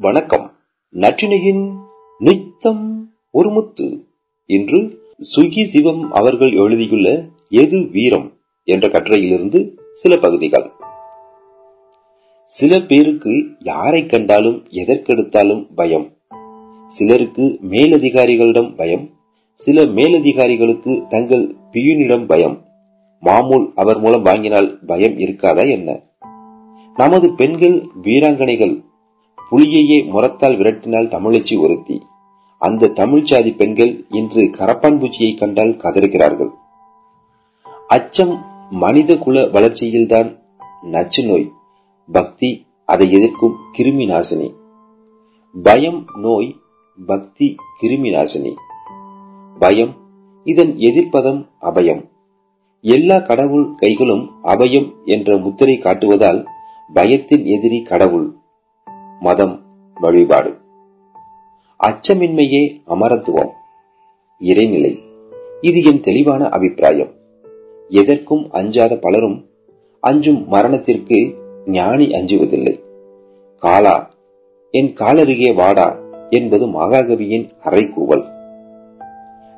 வணக்கம். நற்றினையின் நித்தம் ஒரு முத்து. இன்று சுகி சிவம் அவர்கள் எழுதியுள்ள எது வீரம் என்ற கட்டுரையிலிருந்து சில பகுதிகள். சில பேருக்கு யாரை கண்டாலும் எதற்கெடுத்தாலும் பயம். சிலருக்கு மேலதிகாரிகளிடம் பயம். சில மேலதிகாரிகளுக்கு தங்கள் பியூனிடம் பயம். மாமூல் அவர் மூலம் வாங்கினால் பயம் இருக்காதா என்ன? நமது பெண்கள் வீராங்கனைகள். புலியையே முரத்தால் விரட்டினால் தமிழச்சி ஒருத்தி. அந்த தமிழ்ச்சாதி பெண்கள் இன்று கரப்பான்பூச்சியை கண்டால் கதறுகிறார்கள். அச்சம் மனித குல வளர்ச்சியில்தான் நச்சு நோய் பக்தி அதை எதிர்க்கும் கிருமி நாசினி. பயம் நோய் பக்தி கிருமி நாசினி. பயம் இதன் எதிர்ப்பதம் அபயம். எல்லா கடவுள் கைகளும் அபயம் என்ற முத்திரை காட்டுவதால் பயத்தின் எதிரி கடவுள். மதம் வழிபாடு. அச்சமின்மையே அமரத்துவம். இறைநிலை. இது என் தெளிவான அபிப்பிராயம். எதற்கும் அஞ்சாத பலரும் அஞ்சும் மரணத்திற்கு ஞானி அஞ்சுவதில்லை. காலா என் காலருகே வாடா என்பது மகாகவியின் அறைகூவல்.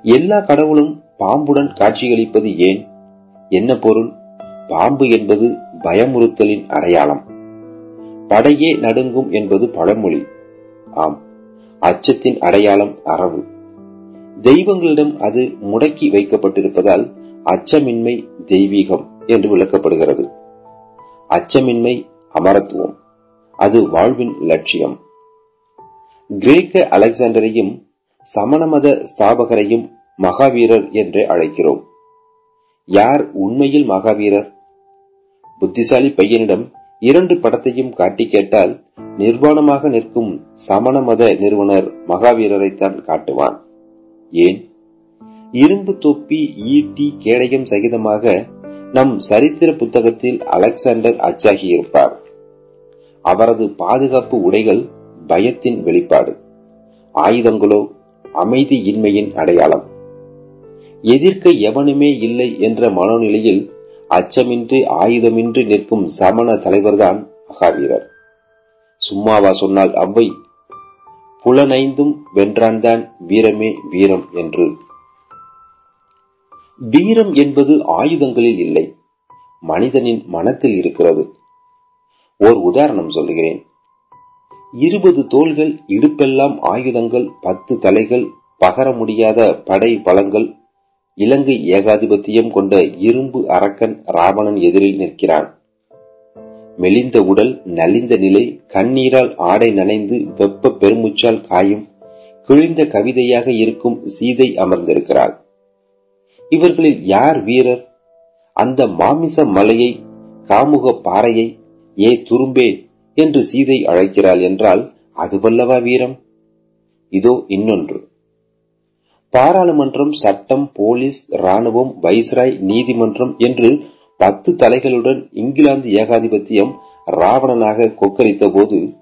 எல்லா கடவுளும் பாம்புடன் காட்சியளிப்பது ஏன்? என்ன பொருள்? பாம்பு என்பது பயமுறுத்தலின் அடையாளம். படையே நடுங்கும் என்பது பழமொழி. ஆம் அச்சத்தின் அடையாளம் அறவு. தெய்வங்களிடம் அது முடக்கி வைக்கப்பட்டிருப்பதால் அச்சமின்மை தெய்வீகம் என்று விளக்கப்படுகிறது. அச்சமின்மை அமரத்துவம் அது வாழ்வின் லட்சியம். கிரேக்க அலெக்சாண்டரையும் சமணமத ஸ்தாபகரையும் மகாவீரர் என்று அழைக்கிறோம். யார் உண்மையில் மகாவீரர்? புத்திசாலி பையனிடம் இரண்டு படத்தையும் காட்டி கேட்டால் நிர்வாணமாக நிற்கும் சமண மத நிறுவனர் மகாவீரரைத்தான் காட்டுவான். ஏன்? இரும்பு தொப்பி ஈட்டி கேடயம் சகிதமாக நம் சரித்திர புத்தகத்தில் அலெக்சாண்டர் அச்சாகியிருப்பார். அவரது பாதுகாப்பு உடைகள் பயத்தின் வெளிப்பாடு. ஆயுதங்களோ அமைதியின்மையின் அடையாளம். எதிர்க்க எவனுமே இல்லை என்ற மனோநிலையில் அச்சமின்றி ஆயுதமின்றி நிற்கும் சமண தலைவர்தான் மகாவீரர். சும்மாவா சொன்னால் அவ்வை புலனைந்தும் வென்றான்தான் வீரமே வீரம் என்று. வீரம் என்பது ஆயுதங்களில் இல்லை மனிதனின் மனத்தில் இருக்கிறது. ஓர் உதாரணம் சொல்லுகிறேன். இருபது தோள்கள் இடுப்பெல்லாம் ஆயுதங்கள் பத்து தலைகள் பகர முடியாத படை பலங்கள் இலங்கை ஏகாதிபத்தியம் கொண்ட இரும்பு அரக்கன் ராவணன் எதிரில் நிற்கிறான். மெலிந்த உடல் நலிந்த நிலை கண்ணீரால் ஆடை நனைந்து வெப்ப பெருமுச்சால் காயும் கிழிந்த கவிதையாக இருக்கும் சீதை அமர்ந்திருக்கிறாள். இவர்களில் யார் வீரர்? அந்த மாமிச மலையை காமுக பாறையை ஏ துரும்பே என்று சீதை அழைக்கிறாள் என்றால் அதுவல்லவா வீரம்? இதோ இன்னொன்று. பாராளுமன்றம் சட்டம் போலீஸ் ராணுவம் வைஸ்ராய் நீதிமன்றம் என்று பத்து தலைகளுடன் இங்கிலாந்து ஏகாதிபத்தியம் ராவணனாக கொக்கரித்த போது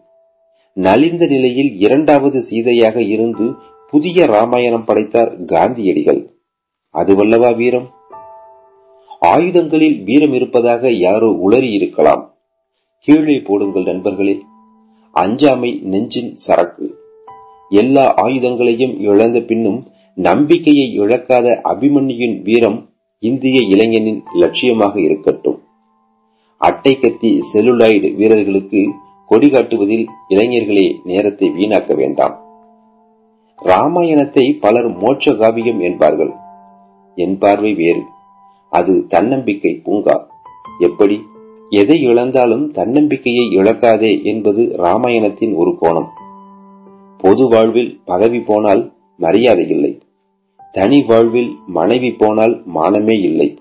நலிந்த நிலையில் இரண்டாவது சீதையாக இருந்து புதிய ராமாயணம் படைத்தார் காந்தியடிகள். அதுவல்லவா வீரம்? ஆயுதங்களில் வீரம் இருப்பதாக யாரோ உளறி இருக்கலாம் கீழே போடுங்கள் நண்பர்களே. அஞ்சாமை நெஞ்சின் சரக்கு. எல்லா ஆயுதங்களையும் இழந்த பின்னும் நம்பிக்கையை இழக்காத அபிமன்யுவின் வீரம் இந்திய இளைஞனின் லட்சியமாக இருக்கட்டும். அட்டை கத்தி செல்லுலாய்டு வீரர்களுக்கு கொடி காட்டுவதில் இளைஞர்களே நேரத்தை வீணாக்க வேண்டாம். ராமாயணத்தை பலர் மோட்ச காவியம் என்பார்கள். என் பார்வை வேறு. அது தன்னம்பிக்கை பூங்கா. எப்படி? எதை இழந்தாலும் தன்னம்பிக்கையை இழக்காதே என்பது ராமாயணத்தின் ஒரு கோணம். பொது வாழ்வில் பதவி போனால் மரியாதை இல்லை. தனி வாழ்வில் மனைவி போனால் மானமே இல்லை.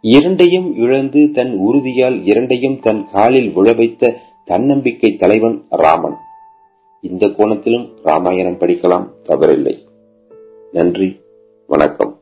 இரண்டையும் இழந்து தன் உறுதியால் இரண்டையும் தன் காலில் விழவைத்த தன்னம்பிக்கை தலைவன் ராமன். இந்த கோணத்திலும் ராமாயணம் படிக்கலாம் தவறில்லை. நன்றி வணக்கம்.